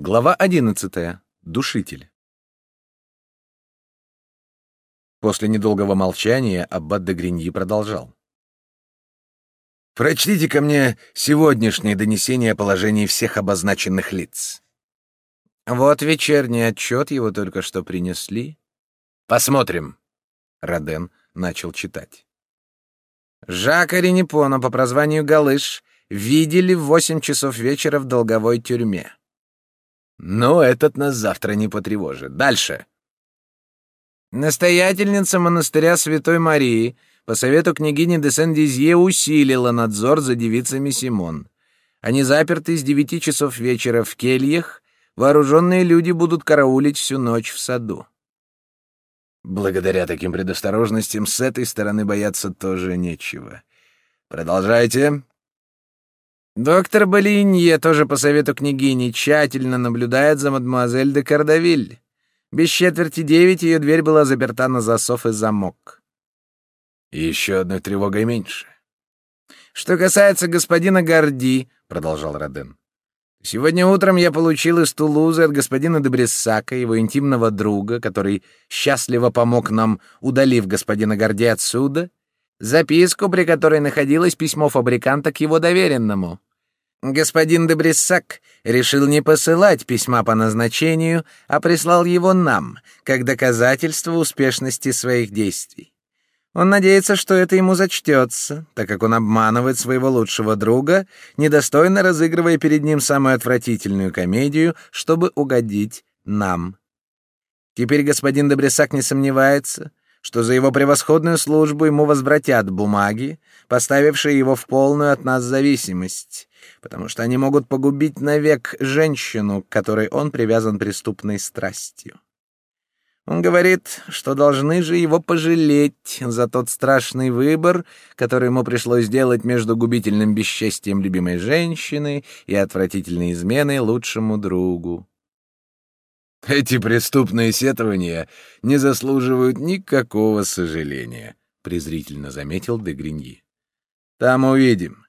Глава одиннадцатая. Душитель. После недолгого молчания аббат де Гриньи продолжал. «Прочтите ко мне сегодняшнее донесение о положении всех обозначенных лиц». «Вот вечерний отчет, его только что принесли». «Посмотрим». Роден начал читать. Жака Ренепона по прозванию Галыш видели в восемь часов вечера в долговой тюрьме. Но этот нас завтра не потревожит. Дальше. Настоятельница монастыря Святой Марии по совету княгини де Сен-Дизье усилила надзор за девицами Симон. Они заперты с девяти часов вечера в кельях, вооруженные люди будут караулить всю ночь в саду. Благодаря таким предосторожностям с этой стороны бояться тоже нечего. Продолжайте. Доктор Болинье, тоже по совету княгини, тщательно наблюдает за мадемуазель де Кардавиль. Без четверти девять ее дверь была заперта на засов и замок. Еще одной тревогой меньше. Что касается господина Горди, продолжал Роден. Сегодня утром я получил из Тулузы от господина де Брессака, его интимного друга, который счастливо помог нам, удалив господина Горди отсюда, записку, при которой находилось письмо фабриканта к его доверенному. Господин де решил не посылать письма по назначению, а прислал его нам, как доказательство успешности своих действий. Он надеется, что это ему зачтется, так как он обманывает своего лучшего друга, недостойно разыгрывая перед ним самую отвратительную комедию, чтобы угодить нам. Теперь господин Добрясак не сомневается, что за его превосходную службу ему возвратят бумаги, поставившие его в полную от нас зависимость, потому что они могут погубить навек женщину, к которой он привязан преступной страстью. Он говорит, что должны же его пожалеть за тот страшный выбор, который ему пришлось сделать между губительным бесчестием любимой женщины и отвратительной изменой лучшему другу. Эти преступные сетования не заслуживают никакого сожаления, презрительно заметил де Гриньи. Там увидим.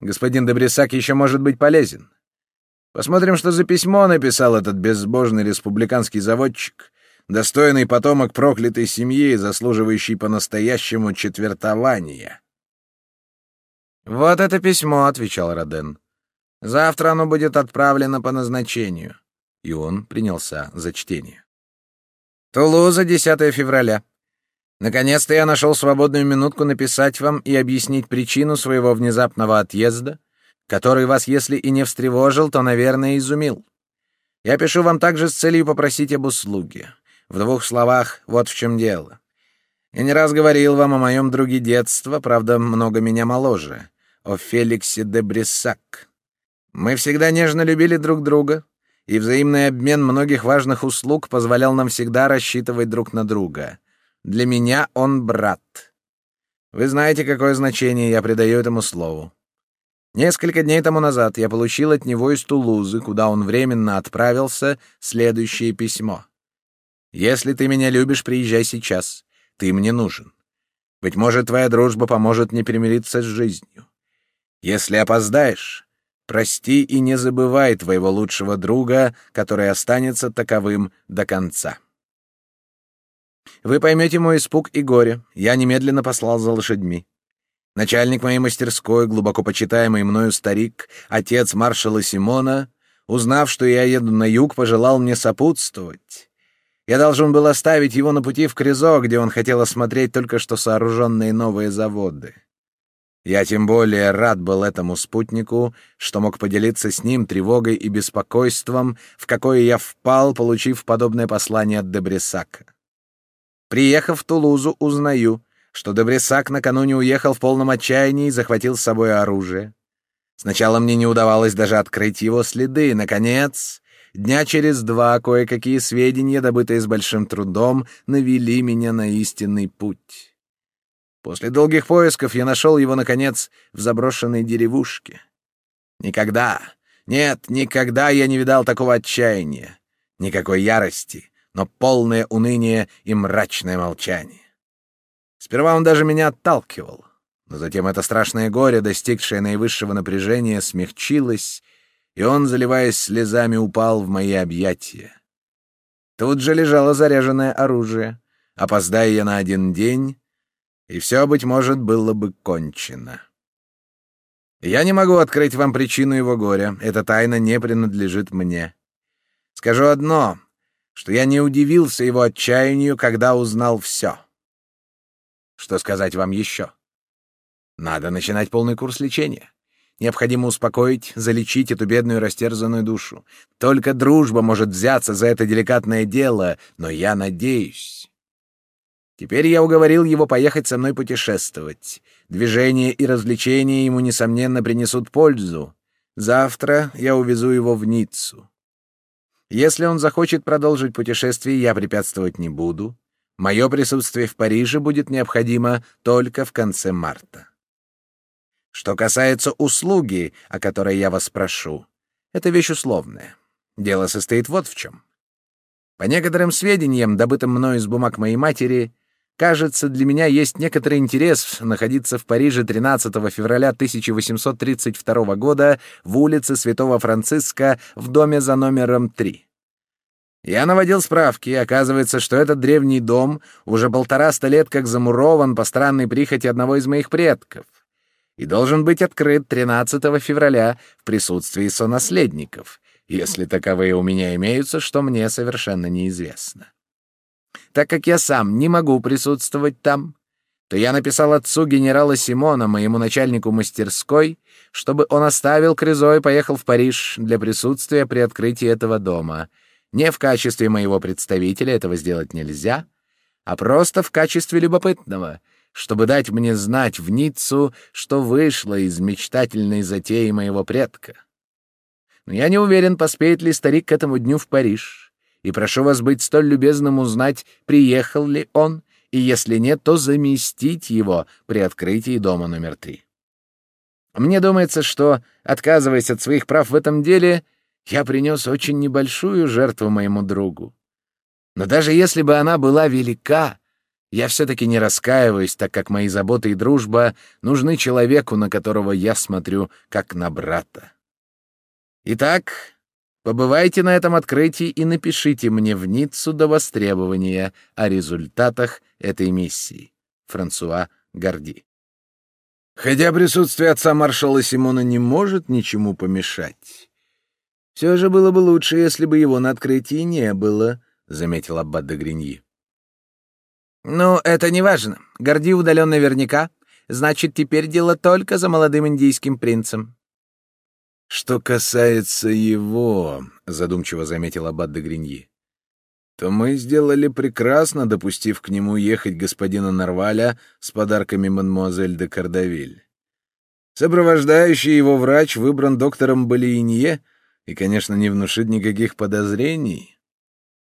Господин Добрисак еще может быть полезен. Посмотрим, что за письмо написал этот безбожный республиканский заводчик, достойный потомок проклятой семьи, заслуживающий по-настоящему четвертования. «Вот это письмо», — отвечал Роден. «Завтра оно будет отправлено по назначению». И он принялся за чтение. «Тулуза, 10 февраля. Наконец-то я нашел свободную минутку написать вам и объяснить причину своего внезапного отъезда, который вас, если и не встревожил, то, наверное, изумил. Я пишу вам также с целью попросить об услуге. В двух словах, вот в чем дело. Я не раз говорил вам о моем друге детства, правда, много меня моложе, о Феликсе де Брессак. Мы всегда нежно любили друг друга, и взаимный обмен многих важных услуг позволял нам всегда рассчитывать друг на друга. Для меня он брат. Вы знаете, какое значение я придаю этому слову. Несколько дней тому назад я получил от него из Тулузы, куда он временно отправился, следующее письмо. Если ты меня любишь, приезжай сейчас. Ты мне нужен. Быть может, твоя дружба поможет мне примириться с жизнью. Если опоздаешь, прости и не забывай твоего лучшего друга, который останется таковым до конца. Вы поймете мой испуг и горе. Я немедленно послал за лошадьми. Начальник моей мастерской, глубоко почитаемый мною старик, отец маршала Симона, узнав, что я еду на юг, пожелал мне сопутствовать. Я должен был оставить его на пути в Кризо, где он хотел осмотреть только что сооруженные новые заводы. Я тем более рад был этому спутнику, что мог поделиться с ним тревогой и беспокойством, в какое я впал, получив подобное послание от Дебрисака. Приехав в Тулузу, узнаю, что Дебрисак накануне уехал в полном отчаянии и захватил с собой оружие. Сначала мне не удавалось даже открыть его следы. Наконец, Дня через два кое-какие сведения, добытые с большим трудом, навели меня на истинный путь. После долгих поисков я нашел его, наконец, в заброшенной деревушке. Никогда, нет, никогда я не видал такого отчаяния, никакой ярости, но полное уныние и мрачное молчание. Сперва он даже меня отталкивал, но затем это страшное горе, достигшее наивысшего напряжения, смягчилось, и он, заливаясь слезами, упал в мои объятия. Тут же лежало заряженное оружие. Опоздая я на один день, и все, быть может, было бы кончено. Я не могу открыть вам причину его горя. Эта тайна не принадлежит мне. Скажу одно, что я не удивился его отчаянию, когда узнал все. Что сказать вам еще? Надо начинать полный курс лечения. Необходимо успокоить, залечить эту бедную растерзанную душу. Только дружба может взяться за это деликатное дело, но я надеюсь. Теперь я уговорил его поехать со мной путешествовать. Движение и развлечения ему, несомненно, принесут пользу. Завтра я увезу его в Ниццу. Если он захочет продолжить путешествие, я препятствовать не буду. Мое присутствие в Париже будет необходимо только в конце марта. Что касается услуги, о которой я вас прошу, это вещь условная. Дело состоит вот в чем. По некоторым сведениям, добытым мною из бумаг моей матери, Кажется, для меня есть некоторый интерес находиться в Париже 13 февраля 1832 года в улице Святого Франциска в доме за номером 3. Я наводил справки, и оказывается, что этот древний дом уже полтораста лет как замурован по странной прихоти одного из моих предков и должен быть открыт 13 февраля в присутствии сонаследников, если таковые у меня имеются, что мне совершенно неизвестно. Так как я сам не могу присутствовать там, то я написал отцу генерала Симона, моему начальнику мастерской, чтобы он оставил Кризо и поехал в Париж для присутствия при открытии этого дома. Не в качестве моего представителя этого сделать нельзя, а просто в качестве любопытного, чтобы дать мне знать в Ниццу, что вышло из мечтательной затеи моего предка. Но я не уверен, поспеет ли старик к этому дню в Париж и прошу вас быть столь любезным узнать, приехал ли он, и если нет, то заместить его при открытии дома номер три. Мне думается, что, отказываясь от своих прав в этом деле, я принес очень небольшую жертву моему другу. Но даже если бы она была велика, я все-таки не раскаиваюсь, так как мои заботы и дружба нужны человеку, на которого я смотрю как на брата. Итак, Побывайте на этом открытии и напишите мне в Ниццу до востребования о результатах этой миссии. Франсуа Горди. Хотя присутствие отца маршала Симона не может ничему помешать. Все же было бы лучше, если бы его на открытии не было, — заметил Аббат де Гриньи. «Ну, это не важно. Горди удален наверняка. Значит, теперь дело только за молодым индийским принцем. «Что касается его», — задумчиво заметил Аббат де Гриньи, то мы сделали прекрасно, допустив к нему ехать господина Нарваля с подарками мадемуазель де Кардавиль. Сопровождающий его врач выбран доктором Балиинье и, конечно, не внушит никаких подозрений.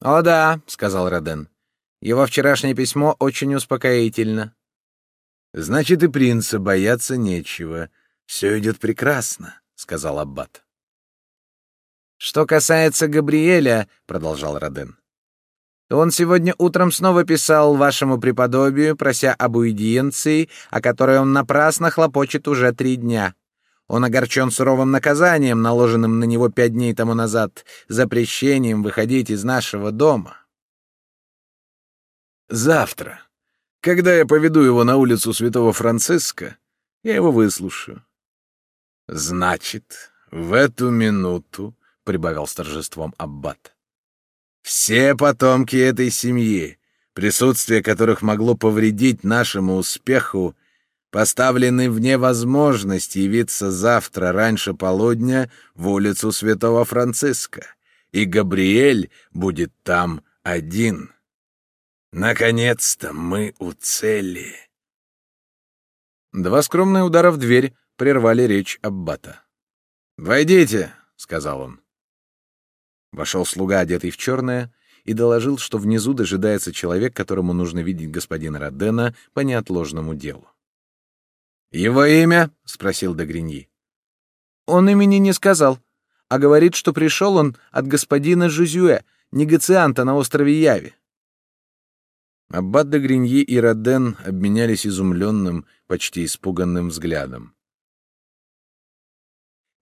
«О да», — сказал Роден, — «его вчерашнее письмо очень успокоительно». «Значит, и принца бояться нечего. Все идет прекрасно» сказал аббат. Что касается Габриэля, продолжал Роден, он сегодня утром снова писал вашему преподобию, прося об уидиенции, о которой он напрасно хлопочет уже три дня. Он огорчен суровым наказанием, наложенным на него пять дней тому назад, запрещением выходить из нашего дома. Завтра, когда я поведу его на улицу Святого Франциска, я его выслушаю. Значит, в эту минуту, — прибавил с торжеством Аббат, — все потомки этой семьи, присутствие которых могло повредить нашему успеху, поставлены вне возможности явиться завтра раньше полудня в улицу Святого Франциска, и Габриэль будет там один. Наконец-то мы у цели. Два скромные удара в дверь прервали речь Аббата. «Войдите», — сказал он. Вошел слуга, одетый в черное, и доложил, что внизу дожидается человек, которому нужно видеть господина Родена по неотложному делу. «Его имя?» — спросил Дагриньи. «Он имени не сказал, а говорит, что пришел он от господина Жузюэ, негацианта на острове Яви». Аббат де и Роден обменялись изумленным, почти испуганным взглядом.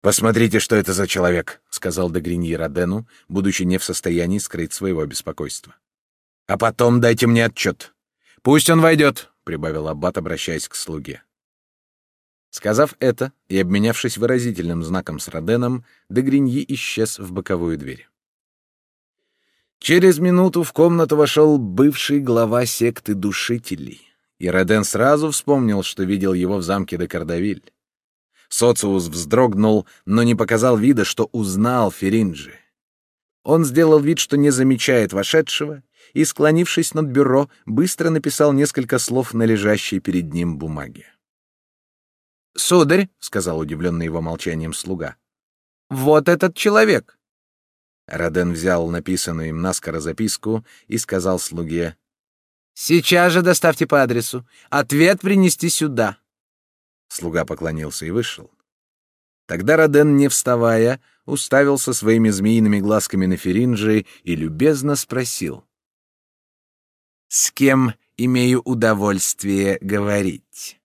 «Посмотрите, что это за человек», — сказал Дегриньи Родену, будучи не в состоянии скрыть своего беспокойства. «А потом дайте мне отчет. Пусть он войдет», — прибавил Аббат, обращаясь к слуге. Сказав это и обменявшись выразительным знаком с Роденом, Дегриньи исчез в боковую дверь. Через минуту в комнату вошел бывший глава секты душителей, и Роден сразу вспомнил, что видел его в замке де Кардавиль. Социус вздрогнул, но не показал вида, что узнал Феринджи. Он сделал вид, что не замечает вошедшего, и, склонившись над бюро, быстро написал несколько слов на лежащей перед ним бумаге. «Сударь», — сказал удивленный его молчанием слуга, — «вот этот человек». Роден взял написанную им наскоро записку и сказал слуге, «Сейчас же доставьте по адресу. Ответ принести сюда». Слуга поклонился и вышел. Тогда Роден, не вставая, уставился своими змеиными глазками на Феринджи и любезно спросил. «С кем имею удовольствие говорить?»